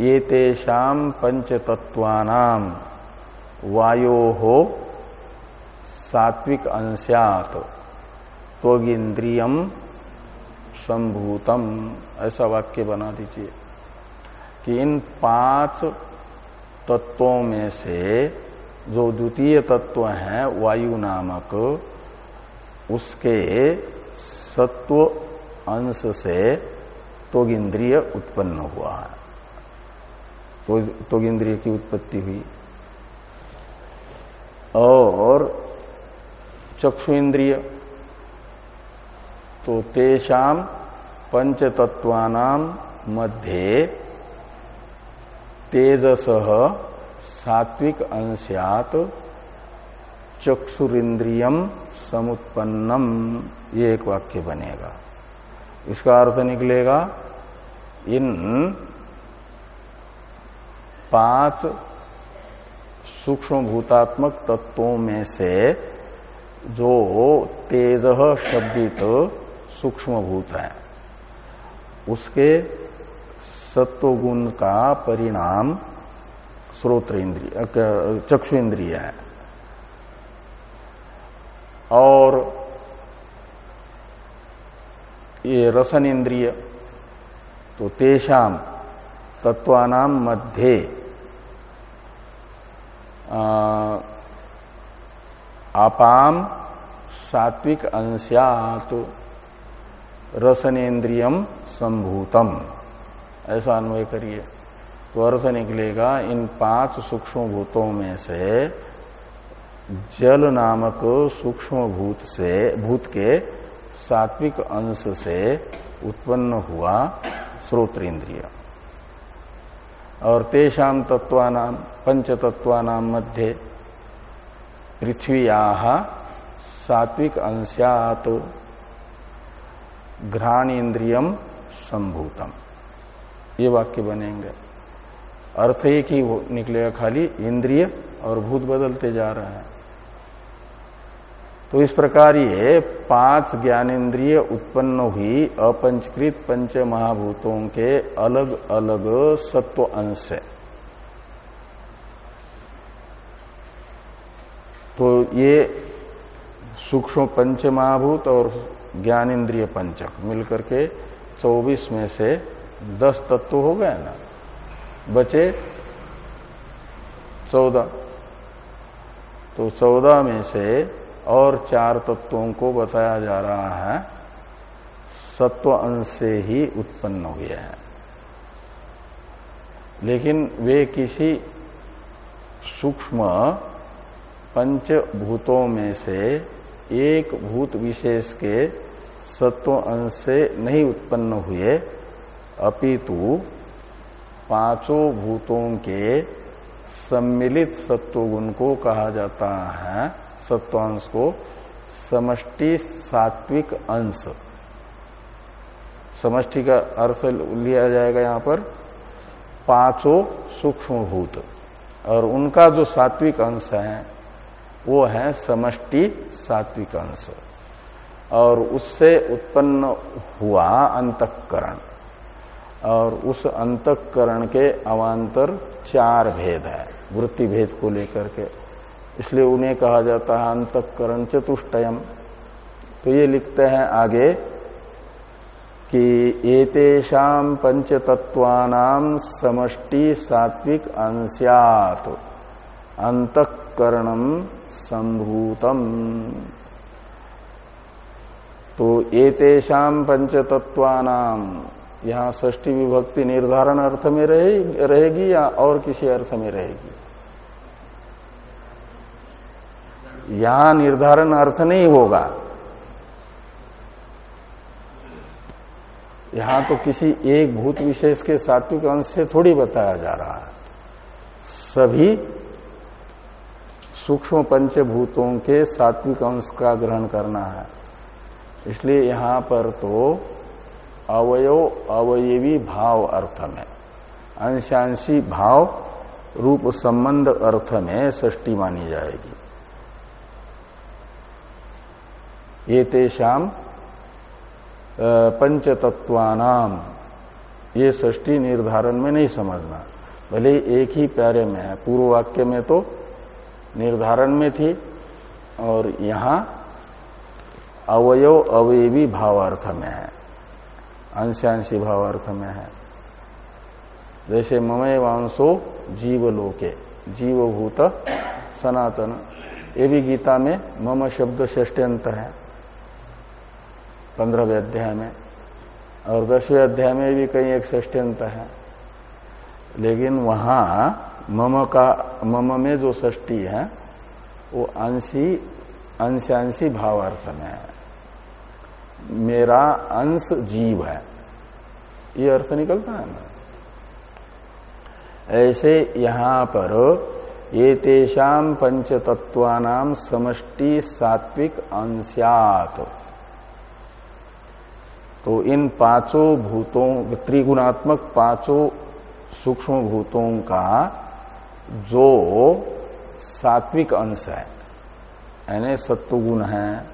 ये तेषाम पंच तत्वानाम वायो हो सात्विक अंशात त्वगिंद्रियम संभूतम। ऐसा वाक्य बना दीजिए कि इन पाँच तत्वों में से जो द्वितीय तत्व है, वायु नामक, उसके सत्व अंश से तोगिंद्रिय उत्पन्न हुआ है। तो तोगिंद्रिय की उत्पत्ति हुई। और चक्षु इंद्रिय तो तेषाम पंच तत्वानाम मध्य तेजस सात्विक अंशात चक्षुरिंद्रियम समुत्पन्नम। ये एक वाक्य बनेगा। इसका अर्थ निकलेगा, इन पाँच सूक्ष्म भूतात्मक तत्वों में से जो तेज शब्दित सूक्ष्म भूत है, उसके सत्वगुण का परिणाम श्रोत्र इंद्रिय चक्षु इंद्रिय है। और ये रसन इंद्रिय तो तेषाम तत्वानाम मध्य आपाम सात्विक अंश्यात रसनेन्द्रियम संभूतम। ऐसा अन्वय करिए। तो अर्थ निकलेगा, इन पाँच सूक्ष्म भूतों में से जल नामक सूक्ष्म भूत से, भूत के सात्विक अंश से उत्पन्न हुआ श्रोत्र इंद्रिय और तेषाम तत्वानाम पंच तत्वानाम मध्य पृथ्वीया सात्विक अंशात घ्राण इंद्रियम संभूतम। ये वाक्य बनेंगे। अर्थ एक ही निकलेगा खाली, इंद्रिय और भूत बदलते जा रहे हैं। तो इस प्रकार ये पाँच ज्ञानेन्द्रिय उत्पन्न हुई अपंचकृत पंच महाभूतों के अलग अलग सत्व अंश है। तो ये सूक्ष्म पंच महाभूत और ज्ञानेन्द्रिय पंचक मिलकर के चौबीस में से दस तत्व हो गए ना। बचे चौदह। तो चौदह में से और चार तत्वों को बताया जा रहा है, सत्व अंश से ही उत्पन्न हुए हैं। लेकिन वे किसी सूक्ष्म पंच भूतों में से एक भूत विशेष के सत्व अंश से नहीं उत्पन्न हुए, अपितु पाँचों भूतों के सम्मिलित सत्वगुण को कहा जाता है। सत्वांश को समष्टि सात्विक अंश। समष्टि का अर्थ लिया जाएगा यहाँ पर पाँचों सूक्ष्म भूत और उनका जो सात्विक अंश है, वो है समष्टि सात्विक अंश। और उससे उत्पन्न हुआ अंतकरण। और उस अंतकरण के अवान्तर चार भेद है, वृत्ति भेद को लेकर के। इसलिए उन्हें कहा जाता है अंतकरण चतुष्टयम। तो ये लिखते हैं आगे कि एतेषाम पंच तत्वानाम समष्टि सात्विक अंश्यात अंतकरणम संभूतम तो एतेषाम पंच तत्वानाम यहाँ ष्टी विभक्ति निर्धारण अर्थ में रहे, रहेगी या और किसी अर्थ में रहेगी? यहाँ निर्धारण अर्थ नहीं होगा। यहाँ तो किसी एक भूत विशेष के सात्विक अंश से थोड़ी बताया जा रहा है। सभी सूक्ष्म पंचभूतों के सात्विक अंश का ग्रहण करना है। इसलिए यहाँ पर तो अवयव अवयवी भाव अर्थ में, अंशांशी भाव रूप संबंध अर्थ में सृष्टि मानी जाएगी। ये तेषाम पंचतत्वानाम ये ष्टी निर्धारण में नहीं समझना। भले एक ही प्यारे में है। पूर्व वाक्य में तो निर्धारण में थी और यहाँ अवयव अवयवी भावार्थ में है। अंशांशी भावार्थ में है। जैसे ममय वांसो जीवलोके, जीवभूत सनातन। ये भी गीता में मम शब्द षष्ट्यंत है। पंद्रहवें अध्याय में और दसवें अध्याय में भी कहीं एक ष्टंत है। लेकिन वहाँ मम का, मम में जो ष्टी है, वो अंशी, अंशांशी भावार्थ में है। मेरा अंश जीव है। ये अर्थ निकलता है ना? ऐसे यहाँ पर ये पंच तत्वानाम समष्टि सात्विक अंशात। तो इन पाँचों भूतों, त्रिगुणात्मक पाँचों सूक्ष्म भूतों का जो सात्विक अंश है, यानी सत्वगुण है,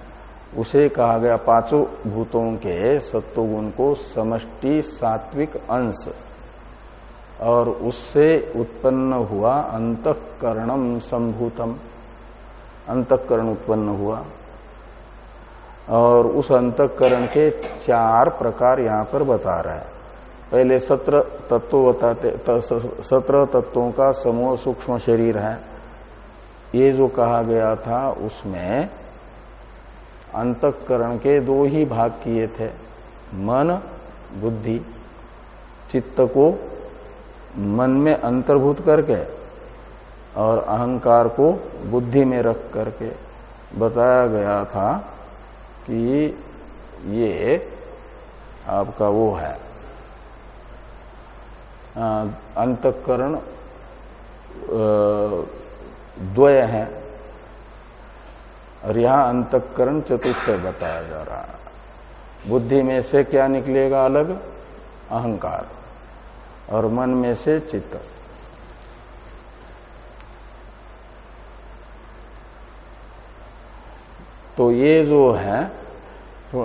उसे कहा गया पाँचों भूतों के सत्वगुण को समष्टि सात्विक अंश, और उससे उत्पन्न हुआ अंतकरणम संभूतम। अंतकरण उत्पन्न हुआ। और उस अंतकरण के चार प्रकार यहाँ पर बता रहा है। पहले सत्र तत्व बताते सत्रह तत्वों का समूह सूक्ष्म शरीर है। ये जो कहा गया था, उसमें अंतकरण के दो ही भाग किए थे। मन, बुद्धि, चित्त को मन में अंतर्भूत करके और अहंकार को बुद्धि में रख करके। बताया गया था कि ये आपका वो है। अंतकरण द्वय है। और यहाँ अंतकरण चतुष्ट बताया जा रहा है। बुद्धि में से क्या निकलेगा अलग? अहंकार। और मन में से चित्त। तो ये जो है तो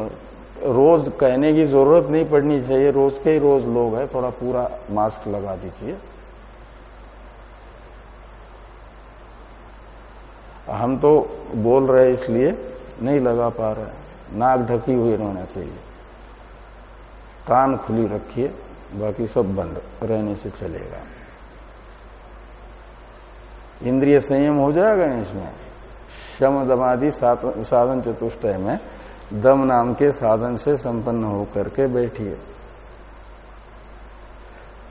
रोज कहने की ज़रूरत नहीं पड़नी चाहिए। रोज के ही रोज लोग है, थोड़ा पूरा मास्क लगा दीजिए। हम तो बोल रहे इसलिए नहीं लगा पा रहे नाक ढकी हुई रहना चाहिए। कान खुली रखिए, बाकी सब बंद रहने से चलेगा। इंद्रिय संयम हो जाएगा इसमें? शम दमादि साधन चतुष्टय में दम नाम के साधन से संपन्न होकर के बैठिए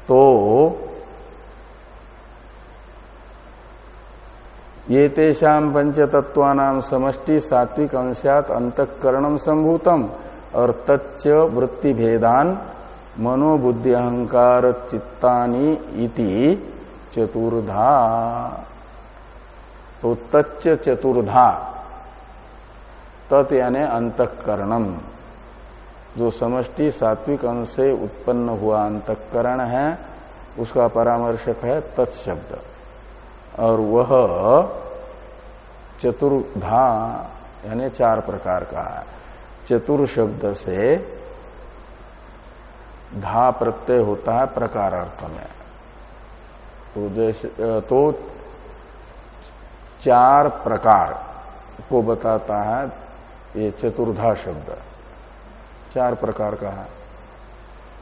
तो ये तेषाम पंच तत्वानाम समष्टि सात्विक अंशात अंतकरणम संभूतम और तच्च वृत्ति भेदान मनोबुद्धि अहंकार चित्तानी इति चतुर्धा। तो तच्च चतुर्धा, तत् यानी अंतकरणम। जो समष्टि सात्विक अंश से उत्पन्न हुआ अंतकरण है, उसका परामर्शक है तत्शब्द और वह चतुर्धा, यानी चार प्रकार का है। चतुर शब्द से धा प्रत्यय होता है प्रकार अर्थ में। तो जैसे तो चार प्रकार को बताता है ये चतुर्धा शब्द। चार प्रकार का है।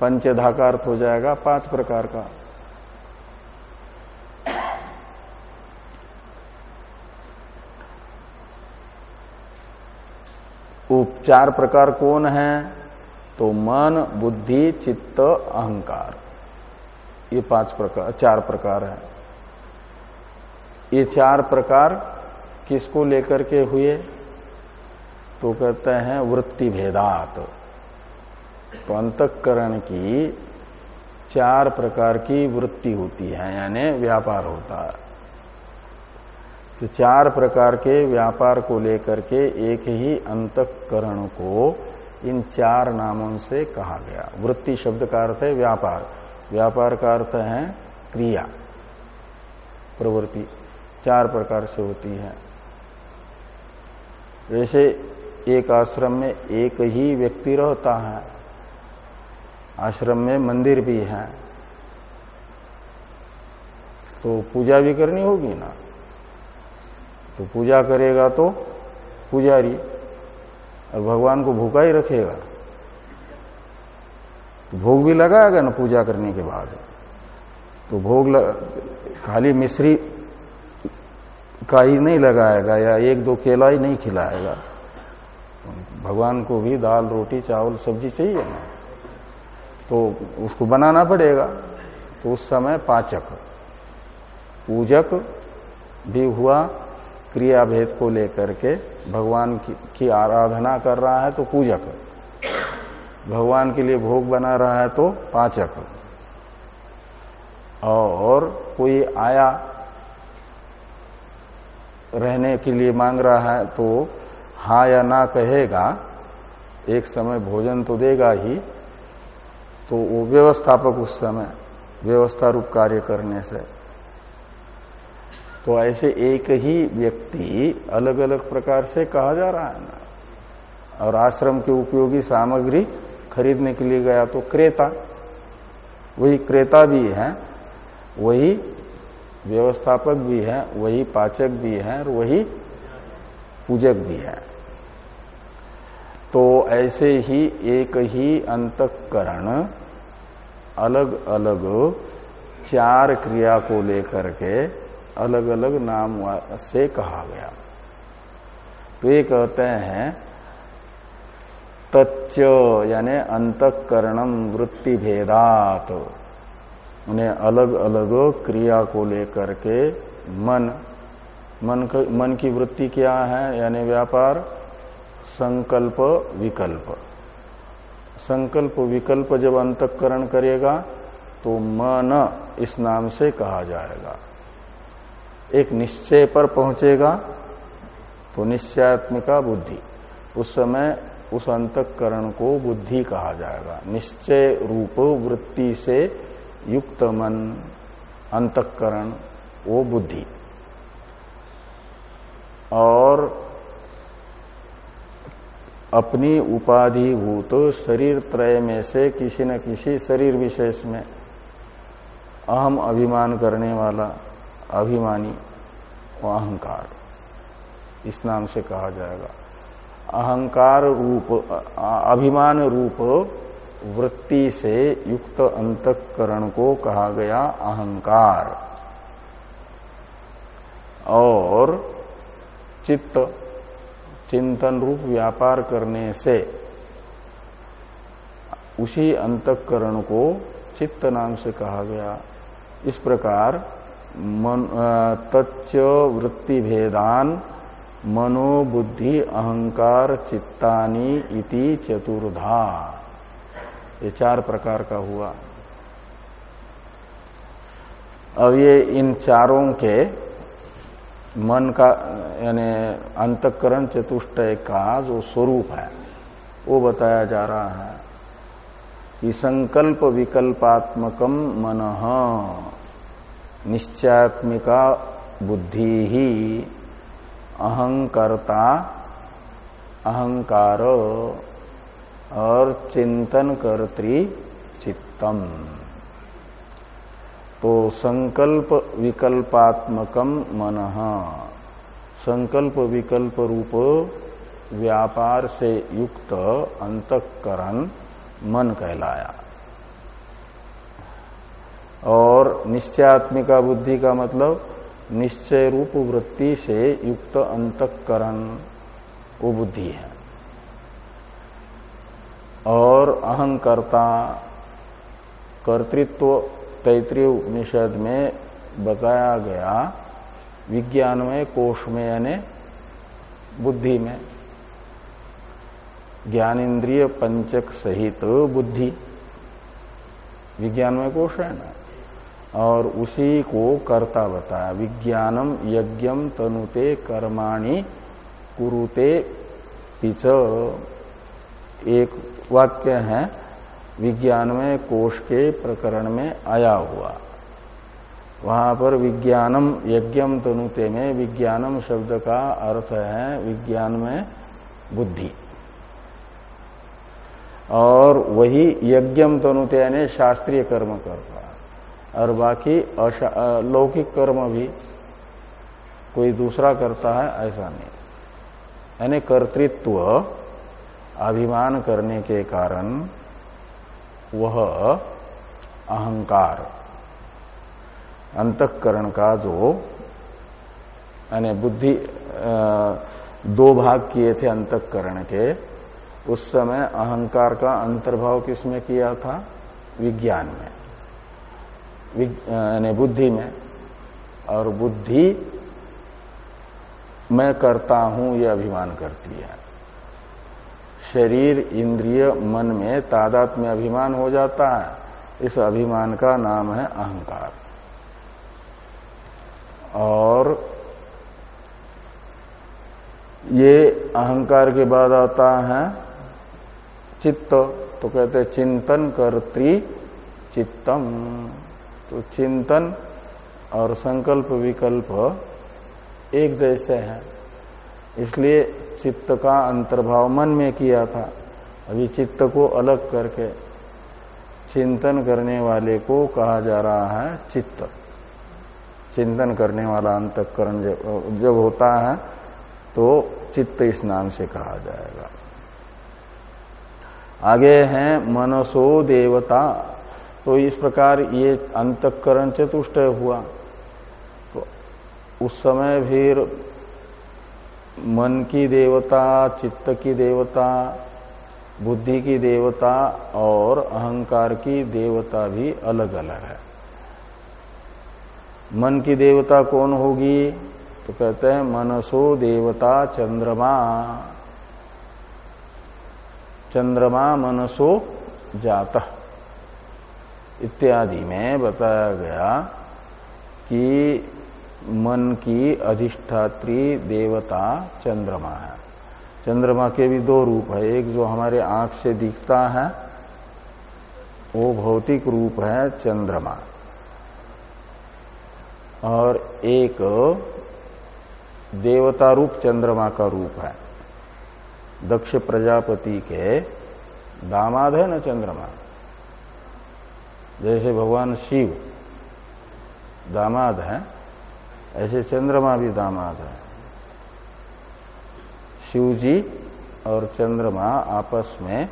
पंचधा का अर्थ हो जाएगा, पाँच प्रकार का। उपचार प्रकार कौन है? तो मन, बुद्धि, चित्त, अहंकार। ये पाँच प्रकार, चार प्रकार है। ये चार प्रकार किसको लेकर के हुए? तो कहते हैं वृत्ति भेदात। तो अंतकरण की चार प्रकार की वृत्ति होती है, यानी व्यापार होता है। तो चार प्रकार के व्यापार को लेकर के एक ही अंतकरण को इन चार नामों से कहा गया। वृत्ति शब्द का अर्थ है व्यापार। व्यापार का अर्थ है क्रिया, प्रवृत्ति। चार प्रकार से होती है। जैसे एक आश्रम में एक ही व्यक्ति रहता है, आश्रम में मंदिर भी है। तो पूजा भी करनी होगी ना? तो पूजा करेगा तो पुजारी और भगवान को भूखा ही रखेगा। तो भोग भी लगाएगा ना पूजा करने के बाद? तो भोग खाली मिश्री का ही नहीं लगाएगा या एक दो केला ही नहीं खिलाएगा। भगवान को भी दाल रोटी चावल सब्ज़ी चाहिए ना। तो उसको बनाना पड़ेगा। तो उस समय पाचक पूजक भी हुआ क्रिया भेद को लेकर के भगवान की, की आराधना कर रहा है तो पूजक। भगवान के लिए भोग बना रहा है तो पाचक। और कोई आया रहने के लिए मांग रहा है तो हा या ना कहेगा, एक समय भोजन तो देगा ही। तो वो व्यवस्थापक उस समय व्यवस्था रूप कार्य करने से। तो ऐसे एक ही व्यक्ति अलग अलग प्रकार से कहा जा रहा है ना। और आश्रम के उपयोगी सामग्री खरीदने के लिए गया तो क्रेता, वही क्रेता भी है, वही व्यवस्थापक भी है, वही पाचक भी है और वही पूजक भी है। तो ऐसे ही एक ही अंतकरण अलग अलग चार क्रिया को लेकर के अलग अलग नाम से कहा गया। तो ये कहते हैं, तच्च यानी अंतकरणम वृत्ति भेदात उन्हें अलग अलग क्रिया को लेकर के मन मन मन की वृत्ति क्या है? यानी व्यापार, संकल्प, विकल्प। संकल्प, विकल्प जब अंतकरण करेगा तो मन इस नाम से कहा जाएगा। एक निश्चय पर पहुंचेगा तो निश्चयात्मिका बुद्धि। उस समय उस अंतकरण को बुद्धि कहा जाएगा। निश्चय रूप वृत्ति से युक्त मन अंतकरण, वो बुद्धि। और अपनी उपाधिभूत शरीर त्रय में से किसी न किसी शरीर विशेष में अहम अभिमान करने वाला अभिमानी वो अहंकार। इस नाम से कहा जाएगा। अहंकार रूप अभिमान रूप वृत्ति से युक्त अंतकरण को कहा गया अहंकार। और चित्त, चिंतन रूप व्यापार करने से उसी अंतकरण को चित्त नाम से कहा गया। इस प्रकार मन तच्च वृत्ति भेदान मनोबुद्धि अहंकार चित्तानी इति चतुर्धा। ये चार प्रकार का हुआ। अब ये इन चारों के मन का, यानी अंतकरण चतुष्टय का जो स्वरूप है। वो बताया जा रहा है कि संकल्प विकल्पात्मकम मन निश्चयात्मिका बुद्धि ही, अहंकर्ता, अहंकार और चिंतन कर्त्री चित्तम। तो संकल्प विकल्पात्मकम मन। संकल्प विकल्प रूप व्यापार से युक्त अंतकरण मन कहलाया। और निश्चयात्मिका बुद्धि का मतलब निश्चय रूप वृत्ति से युक्त अंतकरण वो बुद्धि है। और अहंकर्ता कर्तृत्व तैतृय उपनिषद में बताया गया विज्ञान में कोष में यानी बुद्धि में ज्ञान इंद्रिय पंचक सहित बुद्धि। विज्ञान में कोष है ना? और उसी को कर्ता बताया, विज्ञानम यज्ञम तनुते कर्माणि कुरुते पिच। एक वाक्य है, विज्ञान में कोष के प्रकरण में आया हुआ। वहाँ पर विज्ञानम यज्ञम तनुते में विज्ञानम शब्द का अर्थ है विज्ञान में बुद्धि। और वही यज्ञम तनुते यानी शास्त्रीय कर्म करता और बाकी लौकिक कर्म भी कोई दूसरा करता है, ऐसा नहीं। यानी कर्तृत्व अभिमान करने के कारण वह अहंकार, अंतकरण का जो, यानी बुद्धि दो भाग किए थे अंतकरण के। उस समय अहंकार का अंतर्भाव किसमें किया था? विज्ञान में। यानी बुद्धि में। और बुद्धि मैं करता हूँ यह अभिमान करती है। शरीर, इंद्रिय, मन में तादात में अभिमान हो जाता है। इस अभिमान का नाम है अहंकार। और ये अहंकार के बाद आता है चित्त। तो कहते हैं चिंतन कर्त्री चित्तम। तो चिंतन और संकल्प विकल्प एक जैसे हैं। इसलिए चित्त का अंतर्भाव मन में किया था। अभी चित्त को अलग करके चिंतन करने वाले को कहा जा रहा है चित्त। चिंतन करने वाला अंतकरण जब, जब होता है तो चित्त इस नाम से कहा जाएगा। आगे हैं मनसो देवता। तो इस प्रकार ये अंतकरण चतुष्टय हुआ। तो उस समय फिर मन की देवता, चित्त की देवता, बुद्धि की देवता और अहंकार की देवता भी अलग अलग है। मन की देवता कौन होगी? तो कहते हैं, मनसो देवता चंद्रमा। चंद्रमा मनसो जात। इत्यादि में बताया गया कि मन की अधिष्ठात्री देवता चंद्रमा है। चंद्रमा के भी दो रूप है। एक जो हमारे आँख से दिखता है, वो भौतिक रूप है चंद्रमा। और एक देवता रूप चंद्रमा का रूप है। दक्ष प्रजापति के दामाद है ना चंद्रमा। जैसे भगवान शिव दामाद है ऐसे चंद्रमा भी दामाद है। शिव जी और चंद्रमा आपस में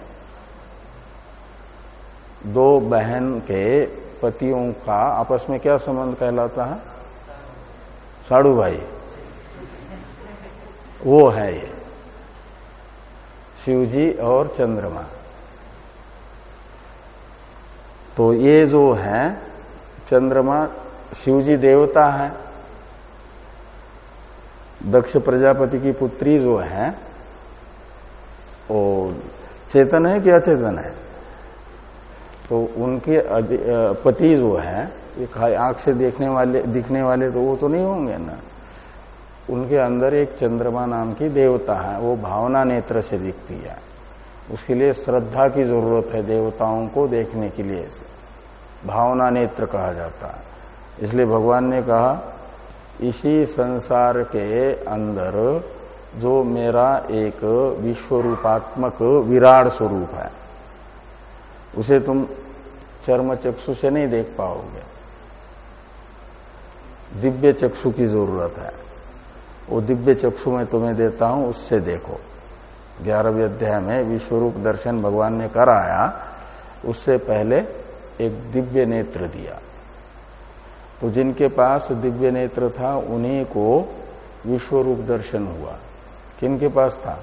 दो बहन के पतियों का आपस में क्या संबंध कहलाता है? साड़ू भाई। वो है ये। शिव जी और चंद्रमा। तो ये जो है, चंद्रमा शिव जी देवता है। दक्ष प्रजापति की पुत्री जो है, वो चेतन है कि अचेतन है? तो उनके पति जो है, ये आँख से देखने वाले, दिखने वाले तो वो तो नहीं होंगे ना। उनके अंदर एक चंद्रमा नाम की देवता है, वो भावना नेत्र से दिखती है। उसके लिए श्रद्धा की ज़रूरत है देवताओं को देखने के लिए। भावना नेत्र कहा जाता है। इसलिए भगवान ने कहा इसी संसार के अंदर जो मेरा एक विश्व रूपात्मक विराट स्वरूप है, उसे तुम चर्म चक्षु से नहीं देख पाओगे। दिव्य चक्षु की ज़रूरत है। वो दिव्य चक्षु में तुम्हें देता हूँ, उससे देखो। ग्यारहवें अध्याय में विश्वरूप दर्शन भगवान ने कराया, उससे पहले एक दिव्य नेत्र दिया। तो जिनके पास दिव्य नेत्र था, उन्हीं को विश्व रूप दर्शन हुआ। किनके पास था?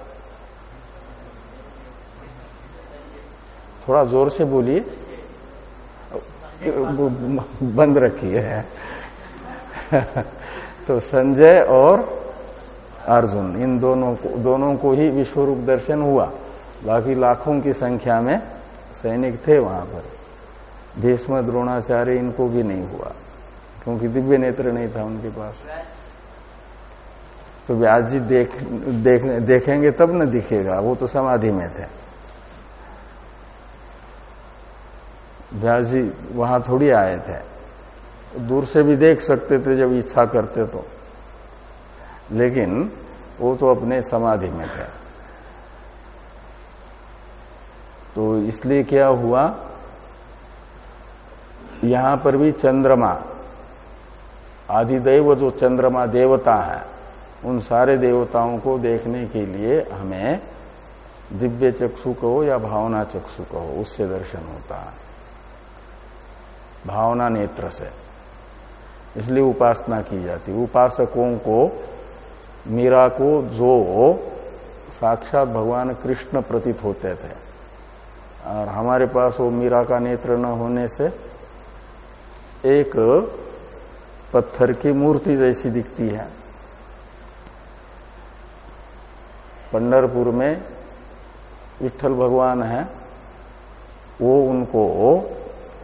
थोड़ा ज़ोर से बोलिए। बंद रखी है तो संजय और अर्जुन, इन दोनों को दोनों को ही विश्व रूप दर्शन हुआ। बाकी लाखों की संख्या में सैनिक थे वहाँ पर। भीष्म, द्रोणाचार्य, इनको भी नहीं हुआ। क्योंकि दिव्य नेत्र नहीं था उनके पास। तो व्यास जी देख, देख देखेंगे तब न दिखेगा वो तो समाधि में थे। व्यास जी वहाँ थोड़ी आए थे। तो दूर से भी देख सकते थे जब इच्छा करते तो। लेकिन वो तो अपने समाधि में थे। तो इसलिए क्या हुआ? यहाँ पर भी चंद्रमा आदिदेव जो चंद्रमा देवता है, उन सारे देवताओं को देखने के लिए हमें दिव्य चक्षु कहो या भावना चक्षु कहो, उससे दर्शन होता है। भावना नेत्र से। इसलिए उपासना की जाती उपासकों को, मीरा को जो साक्षात भगवान कृष्ण प्रतीत होते थे, और हमारे पास वो मीरा का नेत्र न होने से एक पत्थर की मूर्ति जैसी दिखती है। पंडरपुर में विठल भगवान है। वो उनको,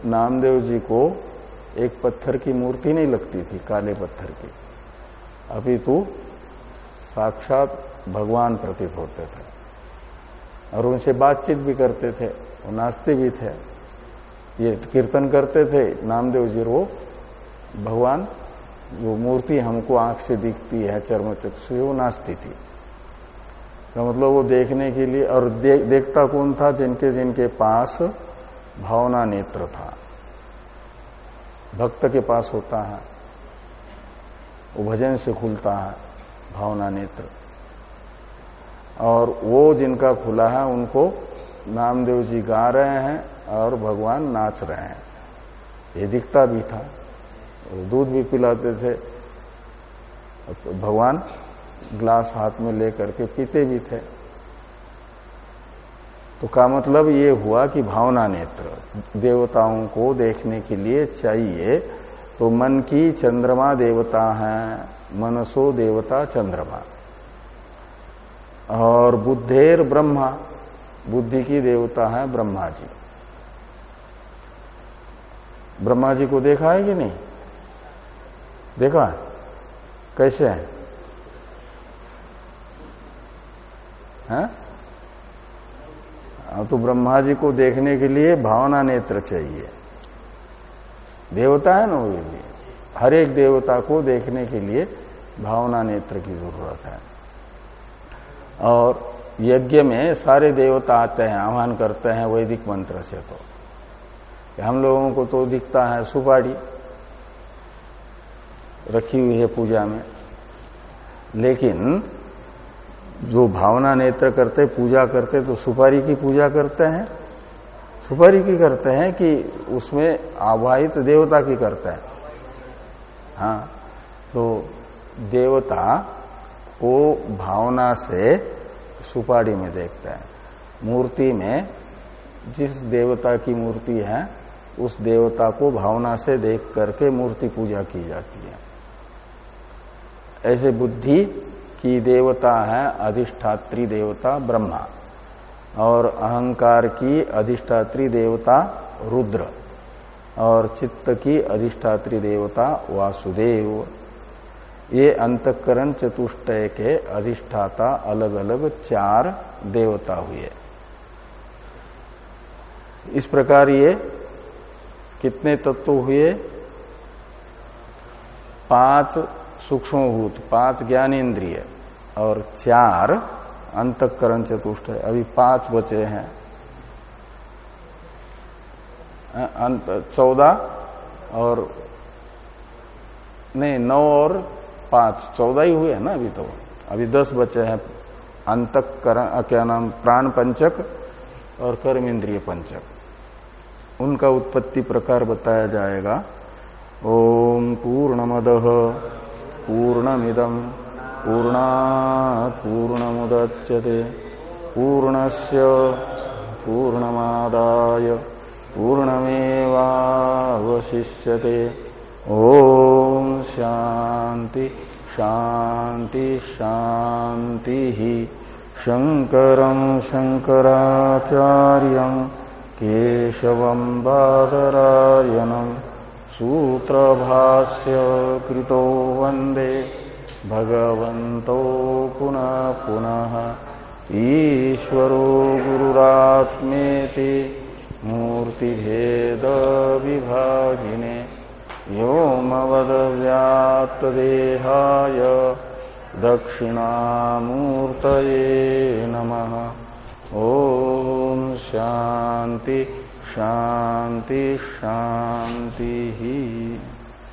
नामदेव जी को एक पत्थर की मूर्ति नहीं लगती थी, काले पत्थर की। अभी तो साक्षात भगवान प्रतीत होते थे और उनसे बातचीत भी करते थे। वो नाचते भी थे। ये कीर्तन करते थे। नामदेव जी वो भगवान जो मूर्ति हमको आँख से दिखती है चर्म चक्षु वो नाचती थी। तो मतलब वो देखने के लिए और दे, देखता कौन था? जिनके जिनके पास भावना नेत्र था। भक्त के पास होता है। वो भजन से खुलता है भावना नेत्र। और वो जिनका खुला है उनको नामदेव जी गा रहे हैं और भगवान नाच रहे हैं। ये दिखता भी था। दूध भी पिलाते थे। तो भगवान ग्लास हाथ में लेकर के पीते भी थे। तो का मतलब ये हुआ कि भावना नेत्र, देवताओं को देखने के लिए चाहिए। तो मन की चंद्रमा देवता है, मनसो देवता चंद्रमा। और बुद्धेर ब्रह्मा, बुद्धि की देवता है ब्रह्मा जी। ब्रह्मा जी को देखा है कि नहीं? देखा कैसे है? हाँ? तो ब्रह्मा जी को देखने के लिए भावना नेत्र चाहिए। देवता है ना वो भी। हर एक देवता को देखने के लिए भावना नेत्र की ज़रूरत है। और यज्ञ में सारे देवता आते हैं, आह्वान करते हैं वैदिक मंत्र से तो। हम लोगों को तो दिखता है सुपाड़ी रखी हुई है पूजा में। लेकिन जो भावना नेत्र करते, पूजा करते तो सुपारी की पूजा करते हैं। सुपारी की करते हैं कि उसमें आवाहित देवता की करते हैं। हाँ तो देवता को भावना से सुपारी में देखते हैं। मूर्ति में जिस देवता की मूर्ति है, उस देवता को भावना से देख करके मूर्ति पूजा की जाती है। ऐसे बुद्धि की देवता है, अधिष्ठात्री देवता ब्रह्मा। और अहंकार की अधिष्ठात्री देवता रुद्र। और चित्त की अधिष्ठात्री देवता वासुदेव। ये अंतकरण चतुष्टय के अधिष्ठाता अलग अलग चार देवता हुए। इस प्रकार ये कितने तत्व हुए? पाँच सूक्ष्मभूत, पाँच ज्ञान इंद्रिय और चार अंतकरण चतुष्ट है। अभी पाँच बचे हैं। चौदह और, नहीं, नौ और पाँच। चौदह ही हुए हैं ना अभी तो। अभी दस बचे हैं। अंतकरण क्या नाम, प्राण पंचक और कर्म इंद्रिय पंचक। उनका उत्पत्ति प्रकार बताया जाएगा। ओम पूर्णमद। पूर्णमिदम पूर्णात् पूर्णमुदच्यते। पूर्णस्य पूर्णमादाय पूर्णमेवावशिष्यते। ॐ शान्ति शान्ति शान्तिः। शङ्करं शङ्कराचार्यं केशवं बादरायणम्। सूत्रभाष्य कृतो वंदे। भगवन्तो पुनः पुनः। ईश्वरो गुरुरात्मेति मूर्तिभेदविभागिने व्योमवदव्याप्तदेहाय दक्षिणामूर्तये नमः। ॐ शान्ति। शान्ति शान्तिः